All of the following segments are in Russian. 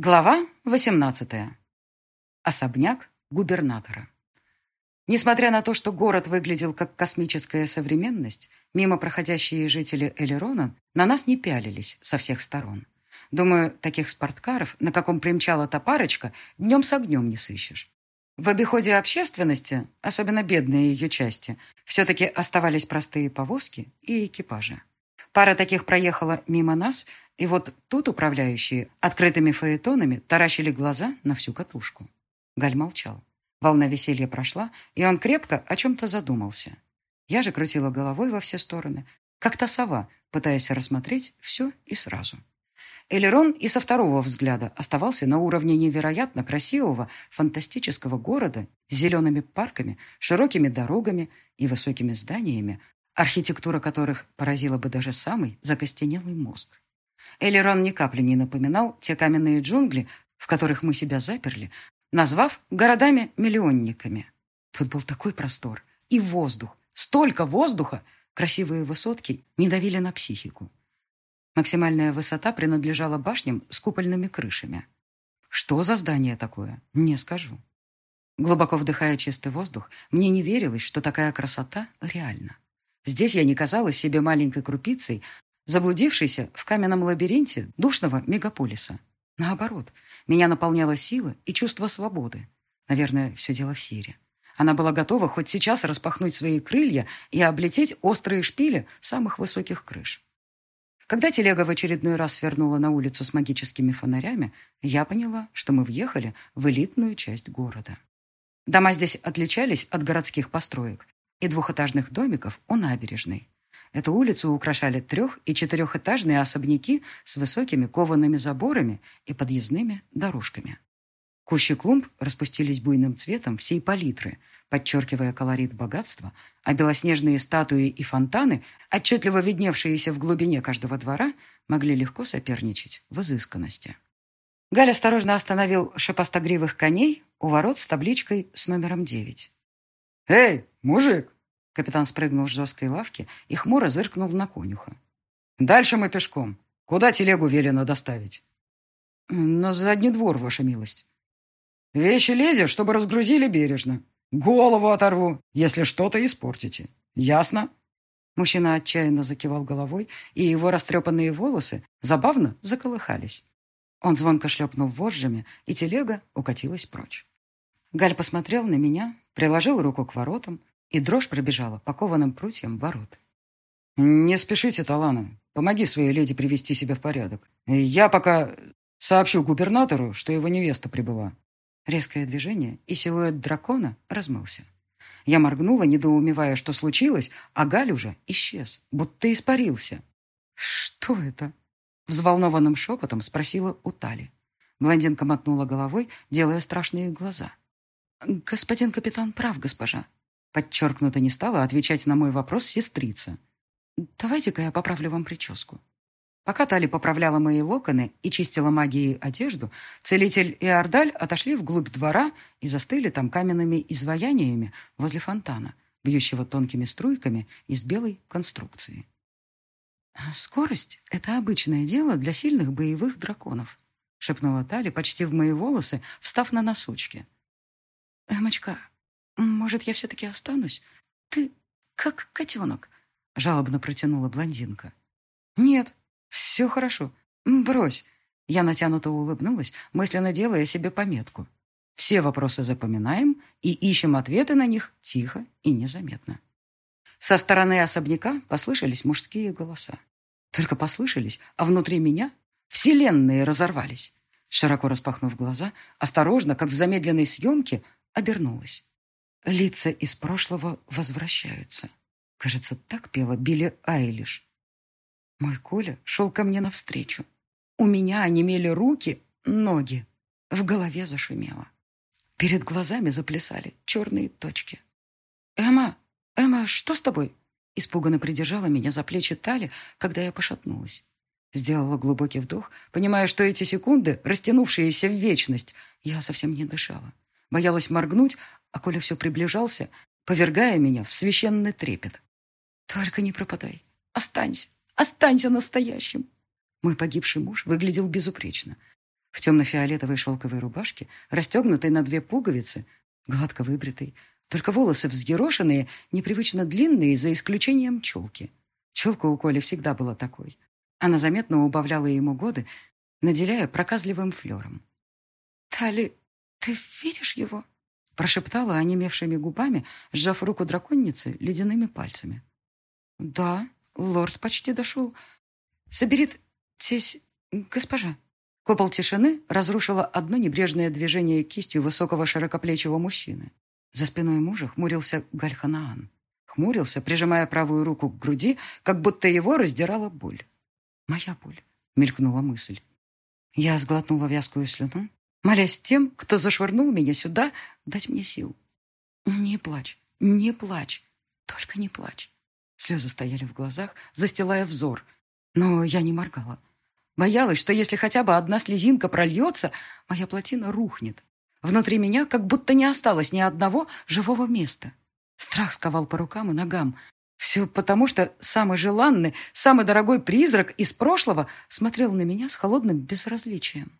Глава 18. Особняк губернатора. Несмотря на то, что город выглядел как космическая современность, мимо проходящие жители Элерона на нас не пялились со всех сторон. Думаю, таких спорткаров, на каком примчала та парочка, днем с огнем не сыщешь. В обиходе общественности, особенно бедные ее части, все-таки оставались простые повозки и экипажи. Пара таких проехала мимо нас, и вот тут управляющие открытыми фаэтонами таращили глаза на всю катушку. Галь молчал. Волна веселья прошла, и он крепко о чем-то задумался. Я же крутила головой во все стороны, как та сова, пытаясь рассмотреть все и сразу. Элерон и со второго взгляда оставался на уровне невероятно красивого, фантастического города с зелеными парками, широкими дорогами и высокими зданиями, архитектура которых поразила бы даже самый закостенелый мозг. Элерон ни капли не напоминал те каменные джунгли, в которых мы себя заперли, назвав городами-миллионниками. Тут был такой простор и воздух, столько воздуха, красивые высотки не давили на психику. Максимальная высота принадлежала башням с купольными крышами. Что за здание такое, не скажу. Глубоко вдыхая чистый воздух, мне не верилось, что такая красота реальна. Здесь я не казалась себе маленькой крупицей, заблудившийся в каменном лабиринте душного мегаполиса. Наоборот, меня наполняла сила и чувство свободы. Наверное, все дело в Сире. Она была готова хоть сейчас распахнуть свои крылья и облететь острые шпили самых высоких крыш. Когда телега в очередной раз свернула на улицу с магическими фонарями, я поняла, что мы въехали в элитную часть города. Дома здесь отличались от городских построек и двухэтажных домиков у набережной. Эту улицу украшали трех- и четырехэтажные особняки с высокими коваными заборами и подъездными дорожками. Кущи клумб распустились буйным цветом всей палитры, подчеркивая колорит богатства, а белоснежные статуи и фонтаны, отчетливо видневшиеся в глубине каждого двора, могли легко соперничать в изысканности. Галь осторожно остановил шипостогривых коней у ворот с табличкой с номером 9. «Эй, мужик, Капитан спрыгнул с жесткой лавки и хмуро зыркнул на конюха. «Дальше мы пешком. Куда телегу велено доставить?» «На задний двор, ваша милость». «Вещи лезешь, чтобы разгрузили бережно. Голову оторву, если что-то испортите. Ясно?» Мужчина отчаянно закивал головой, и его растрепанные волосы забавно заколыхались. Он звонко шлепнул вожжами, и телега укатилась прочь. Галь посмотрел на меня, приложил руку к воротам, и дрожь пробежала по кованым прутьям ворот. «Не спешите, Талана. Помоги своей леди привести себя в порядок. Я пока сообщу губернатору, что его невеста прибыла». Резкое движение, и силуэт дракона размылся. Я моргнула, недоумевая, что случилось, а Галь уже исчез, будто испарился. «Что это?» Взволнованным шепотом спросила у Тали. Блондинка мотнула головой, делая страшные глаза. «Господин капитан прав, госпожа. Подчеркнуто не стала отвечать на мой вопрос сестрица. «Давайте-ка я поправлю вам прическу». Пока Тали поправляла мои локоны и чистила магией одежду, целитель и Ордаль отошли вглубь двора и застыли там каменными изваяниями возле фонтана, бьющего тонкими струйками из белой конструкции. «Скорость — это обычное дело для сильных боевых драконов», — шепнула Тали почти в мои волосы, встав на носочки. «Эмочка, «Может, я все-таки останусь? Ты как котенок», — жалобно протянула блондинка. «Нет, все хорошо. Брось». Я натянуто улыбнулась, мысленно делая себе пометку. Все вопросы запоминаем и ищем ответы на них тихо и незаметно. Со стороны особняка послышались мужские голоса. Только послышались, а внутри меня вселенные разорвались. Широко распахнув глаза, осторожно, как в замедленной съемке, обернулась. Лица из прошлого возвращаются. Кажется, так пела Билли Айлиш. Мой Коля шел ко мне навстречу. У меня онемели руки, ноги. В голове зашумело. Перед глазами заплясали черные точки. «Эмма! Эмма, что с тобой?» Испуганно придержала меня за плечи Тали, когда я пошатнулась. Сделала глубокий вдох, понимая, что эти секунды, растянувшиеся в вечность, я совсем не дышала. Боялась моргнуть, а Коля все приближался, повергая меня в священный трепет. «Только не пропадай. Останься. Останься настоящим». Мой погибший муж выглядел безупречно. в темно-фиолетовой шелковой рубашке, расстегнутой на две пуговицы, гладко выбритой, только волосы взъерошенные, непривычно длинные, за исключением челки. Челка у Коли всегда была такой. Она заметно убавляла ему годы, наделяя проказливым флером. «Тали, ты видишь его?» Прошептала онемевшими губами, сжав руку драконницы ледяными пальцами. «Да, лорд почти дошел. Соберит здесь госпожа». Купол тишины разрушило одно небрежное движение кистью высокого широкоплечего мужчины. За спиной мужа хмурился Гальханаан. Хмурился, прижимая правую руку к груди, как будто его раздирала боль. «Моя боль», — мелькнула мысль. Я сглотнула вязкую слюну, молясь тем, кто зашвырнул меня сюда, дать мне сил. «Не плачь, не плачь, только не плачь». Слезы стояли в глазах, застилая взор, но я не моргала. Боялась, что если хотя бы одна слезинка прольется, моя плотина рухнет. Внутри меня как будто не осталось ни одного живого места. Страх сковал по рукам и ногам. Все потому, что самый желанный, самый дорогой призрак из прошлого смотрел на меня с холодным безразличием.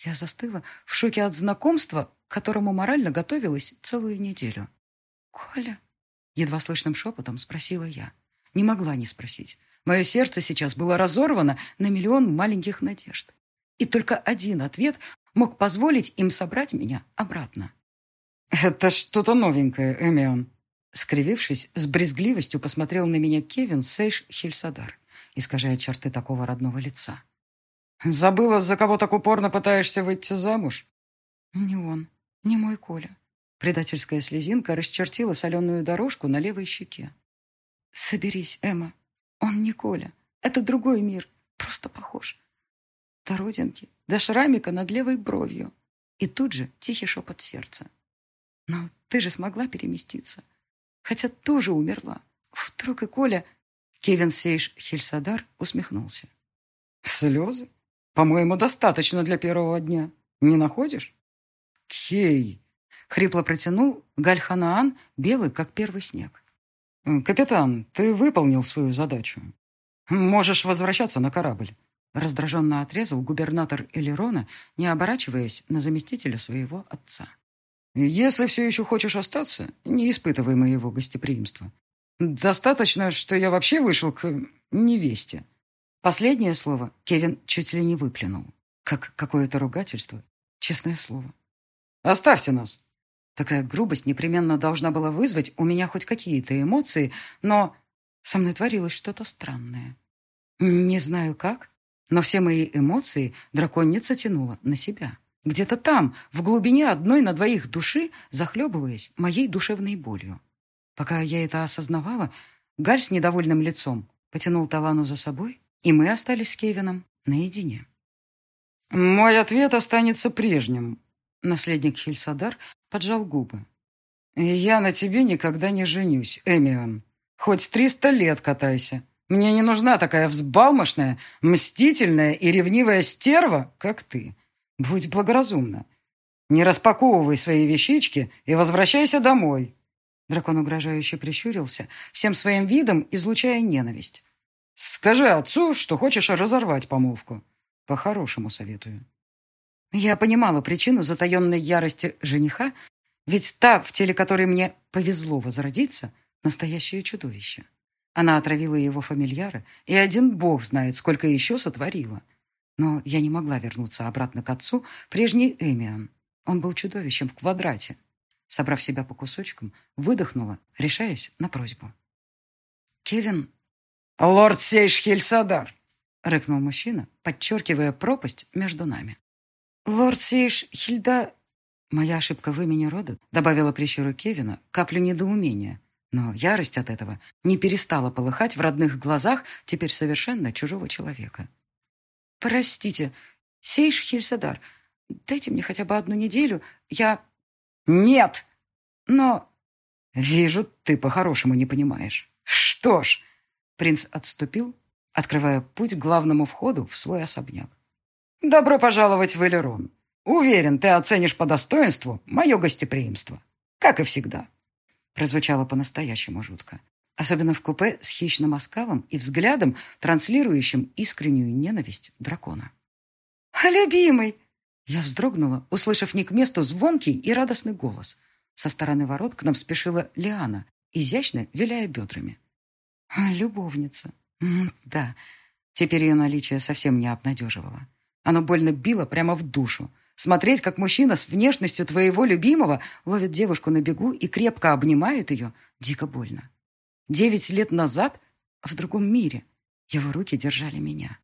Я застыла в шоке от знакомства, к которому морально готовилась целую неделю. «Коля?» — едва слышным шепотом спросила я. Не могла не спросить. Мое сердце сейчас было разорвано на миллион маленьких надежд. И только один ответ мог позволить им собрать меня обратно. «Это что-то новенькое, Эмион». Скривившись, с брезгливостью посмотрел на меня Кевин Сейш Хельсадар, искажая черты такого родного лица. «Забыла, за кого так упорно пытаешься выйти замуж?» «Не он, не мой Коля». Предательская слезинка расчертила соленую дорожку на левой щеке. «Соберись, Эмма. Он не Коля. Это другой мир. Просто похож. До родинки, до шрамика над левой бровью. И тут же тихий шепот сердца. Но ты же смогла переместиться. Хотя тоже умерла. Вдруг и Коля... Кевин Сейш Хельсадар усмехнулся. Слезы? По-моему, достаточно для первого дня. Не находишь? Кей! Хрипло протянул Гальханаан, белый, как первый снег. «Капитан, ты выполнил свою задачу. Можешь возвращаться на корабль», раздраженно отрезал губернатор Элерона, не оборачиваясь на заместителя своего отца. «Если все еще хочешь остаться, не испытывай моего гостеприимства. Достаточно, что я вообще вышел к невесте». Последнее слово Кевин чуть ли не выплюнул. Как какое-то ругательство. Честное слово. «Оставьте нас!» Такая грубость непременно должна была вызвать у меня хоть какие-то эмоции, но со мной творилось что-то странное. Не знаю как, но все мои эмоции драконница тянула на себя. Где-то там, в глубине одной на двоих души, захлебываясь моей душевной болью. Пока я это осознавала, Галь с недовольным лицом потянул Талану за собой, и мы остались с Кевином наедине. «Мой ответ останется прежним», — наследник Хельсадар поджал губы. «Я на тебе никогда не женюсь, Эмион. Хоть триста лет катайся. Мне не нужна такая взбалмошная, мстительная и ревнивая стерва, как ты. Будь благоразумна. Не распаковывай свои вещички и возвращайся домой». Дракон угрожающе прищурился, всем своим видом излучая ненависть. «Скажи отцу, что хочешь разорвать помолвку. По-хорошему советую». Я понимала причину затаенной ярости жениха, ведь та, в теле которой мне повезло возродиться, настоящее чудовище. Она отравила его фамильяра, и один бог знает, сколько еще сотворила. Но я не могла вернуться обратно к отцу, прежний Эмиан. Он был чудовищем в квадрате. Собрав себя по кусочкам, выдохнула, решаясь на просьбу. «Кевин...» «Лорд Сейш Хельсадар!» — рыкнул мужчина, подчеркивая пропасть между нами. «Лорд Хильда...» Моя ошибка в имени рода добавила прищуру Кевина каплю недоумения, но ярость от этого не перестала полыхать в родных глазах теперь совершенно чужого человека. «Простите, Сейш Хильсадар, дайте мне хотя бы одну неделю, я...» «Нет!» «Но...» «Вижу, ты по-хорошему не понимаешь. Что ж...» Принц отступил, открывая путь к главному входу в свой особняк. «Добро пожаловать в Элерон. Уверен, ты оценишь по достоинству мое гостеприимство. Как и всегда». Прозвучало по-настоящему жутко. Особенно в купе с хищным оскалом и взглядом, транслирующим искреннюю ненависть дракона. «Любимый!» Я вздрогнула, услышав не к месту звонкий и радостный голос. Со стороны ворот к нам спешила Лиана, изящно виляя бедрами. А, любовница. да, теперь ее наличие совсем не обнадеживало. Оно больно било прямо в душу. Смотреть, как мужчина с внешностью твоего любимого ловит девушку на бегу и крепко обнимает ее, дико больно. Девять лет назад, в другом мире, его руки держали меня.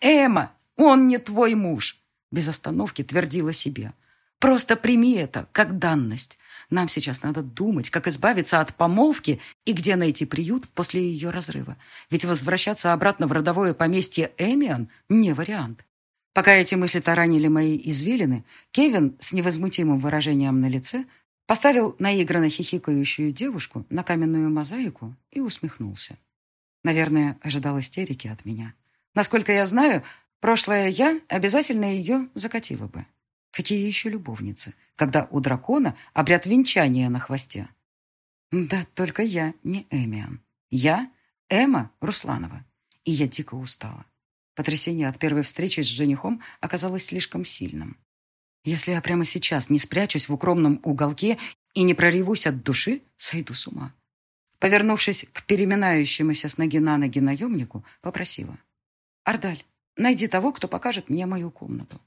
«Эмма, он не твой муж!» Без остановки твердила себе. «Просто прими это, как данность. Нам сейчас надо думать, как избавиться от помолвки и где найти приют после ее разрыва. Ведь возвращаться обратно в родовое поместье Эмиан не вариант. Пока эти мысли таранили мои извилины, Кевин с невозмутимым выражением на лице поставил наигранно хихикающую девушку на каменную мозаику и усмехнулся. Наверное, ожидал истерики от меня. Насколько я знаю, прошлое я обязательно ее закатила бы. Какие еще любовницы, когда у дракона обряд венчания на хвосте? Да только я не Эмиан. Я Эма Русланова. И я дико устала. Потрясение от первой встречи с женихом оказалось слишком сильным. Если я прямо сейчас не спрячусь в укромном уголке и не проревусь от души, сойду с ума. Повернувшись к переминающемуся с ноги на ноги наемнику, попросила. «Ардаль, найди того, кто покажет мне мою комнату».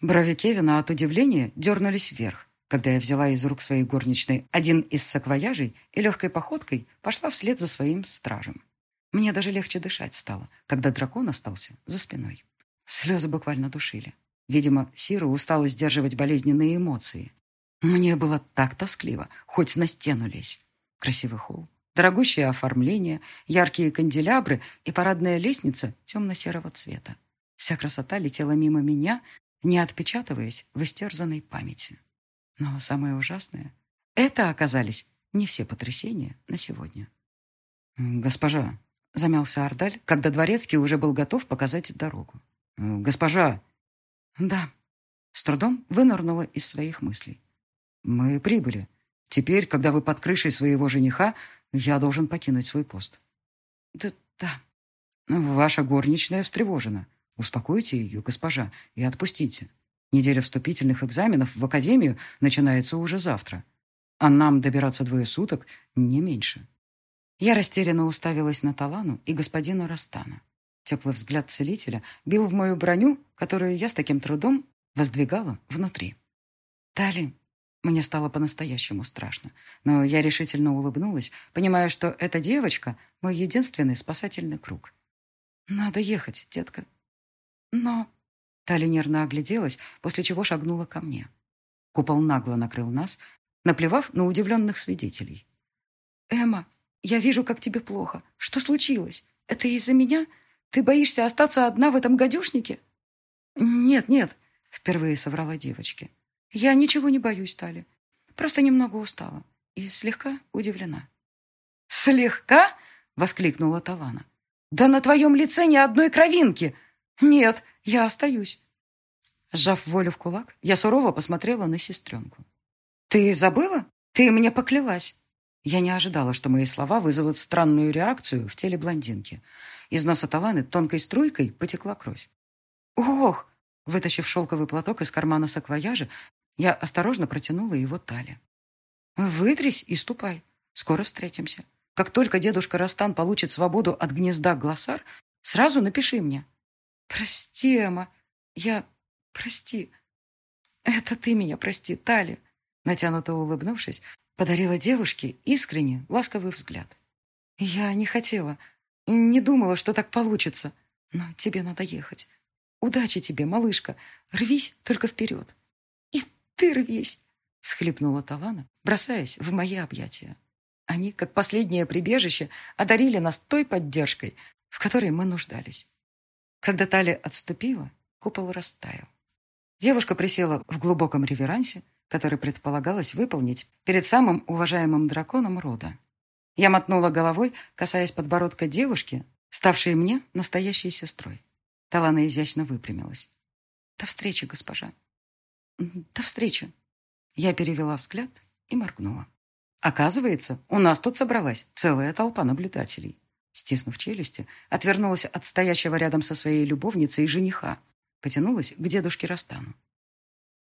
Брови Кевина от удивления дернулись вверх, когда я взяла из рук своей горничной один из саквояжей и легкой походкой пошла вслед за своим стражем. Мне даже легче дышать стало, когда дракон остался за спиной. Слезы буквально душили. Видимо, Сира устала сдерживать болезненные эмоции. Мне было так тоскливо, хоть на стену лезь. Красивый холл, дорогущее оформление, яркие канделябры и парадная лестница темно-серого цвета. Вся красота летела мимо меня, не отпечатываясь в истерзанной памяти. Но самое ужасное — это оказались не все потрясения на сегодня. «Госпожа», — замялся Ардаль, когда Дворецкий уже был готов показать дорогу. «Госпожа!» «Да», — с трудом вынырнула из своих мыслей. «Мы прибыли. Теперь, когда вы под крышей своего жениха, я должен покинуть свой пост». «Да, да». «Ваша горничная встревожена. Успокойте ее, госпожа, и отпустите. Неделя вступительных экзаменов в академию начинается уже завтра. А нам добираться двое суток не меньше. Я растерянно уставилась на Талану и господина Растана. Теплый взгляд целителя бил в мою броню, которую я с таким трудом воздвигала внутри. Тали, мне стало по-настоящему страшно, но я решительно улыбнулась, понимая, что эта девочка — мой единственный спасательный круг. «Надо ехать, детка», но... Тали нервно огляделась, после чего шагнула ко мне. Купол нагло накрыл нас, наплевав на удивленных свидетелей. «Эмма, я вижу, как тебе плохо. Что случилось? Это из-за меня? Ты боишься остаться одна в этом гадюшнике?» «Нет, нет», — впервые соврала девочке. «Я ничего не боюсь, Тали. Просто немного устала и слегка удивлена». «Слегка?» — воскликнула Талана. «Да на твоем лице ни одной кровинки! «Нет, я остаюсь». Сжав волю в кулак, я сурово посмотрела на сестренку. «Ты забыла? Ты мне поклялась». Я не ожидала, что мои слова вызовут странную реакцию в теле блондинки. Из носа Таланы тонкой струйкой потекла кровь. «Ох!» Вытащив шелковый платок из кармана саквояжа, я осторожно протянула его Тале. «Вытрись и ступай. Скоро встретимся. Как только дедушка Растан получит свободу от гнезда Глоссар, сразу напиши мне. «Прости, Эмма. Я... Прости. Это ты меня прости, Тали». Натянуто улыбнувшись, подарила девушке искренне ласковый взгляд. «Я не хотела, не думала, что так получится. Но тебе надо ехать. Удачи тебе, малышка. Рвись только вперед». «И ты рвись!» — всхлипнула Талана, бросаясь в мои объятия. Они, как последнее прибежище, одарили нас той поддержкой, в которой мы нуждались. Когда талия отступила, купол растаял. Девушка присела в глубоком реверансе, который предполагалось выполнить перед самым уважаемым драконом рода. Я мотнула головой, касаясь подбородка девушки, ставшей мне настоящей сестрой. Талана изящно выпрямилась. «До встречи, госпожа». «До встречи». Я перевела взгляд и моргнула. Оказывается, у нас тут собралась целая толпа наблюдателей. Стиснув челюсти, отвернулась от стоящего рядом со своей любовницей жениха. Потянулась к дедушке Растану.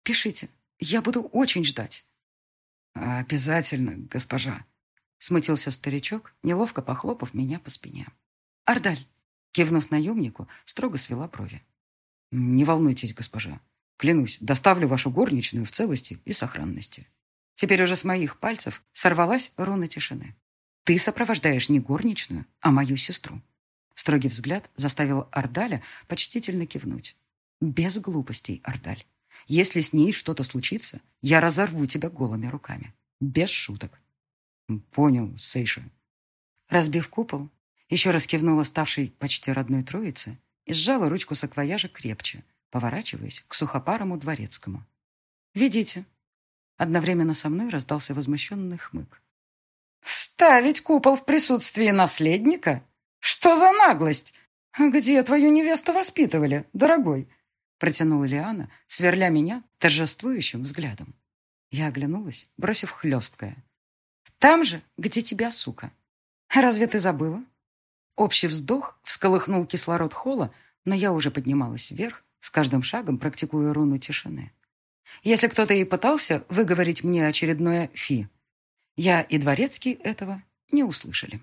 Пишите. Я буду очень ждать». «Обязательно, госпожа», — смутился старичок, неловко похлопав меня по спине. «Ардаль», — кивнув наемнику, строго свела брови. «Не волнуйтесь, госпожа. Клянусь, доставлю вашу горничную в целости и сохранности». Теперь уже с моих пальцев сорвалась руна тишины. «Ты сопровождаешь не горничную, а мою сестру». Строгий взгляд заставил Ардаля почтительно кивнуть. «Без глупостей, Ардаль. Если с ней что-то случится, я разорву тебя голыми руками. Без шуток». «Понял, Сейша». Разбив купол, еще раз кивнула ставшей почти родной троице и сжала ручку саквояжа крепче, поворачиваясь к сухопарому дворецкому. «Ведите». Одновременно со мной раздался возмущенный хмык. «Ставить купол в присутствии наследника? Что за наглость? Где твою невесту воспитывали, дорогой?» Протянула Лиана, сверля меня торжествующим взглядом. Я оглянулась, бросив хлесткое. «Там же, где тебя, сука. Разве ты забыла?» Общий вздох всколыхнул кислород холла, но я уже поднималась вверх, с каждым шагом практикуя руну тишины. Если кто-то и пытался выговорить мне очередное «фи», я и Дворецкий этого не услышали.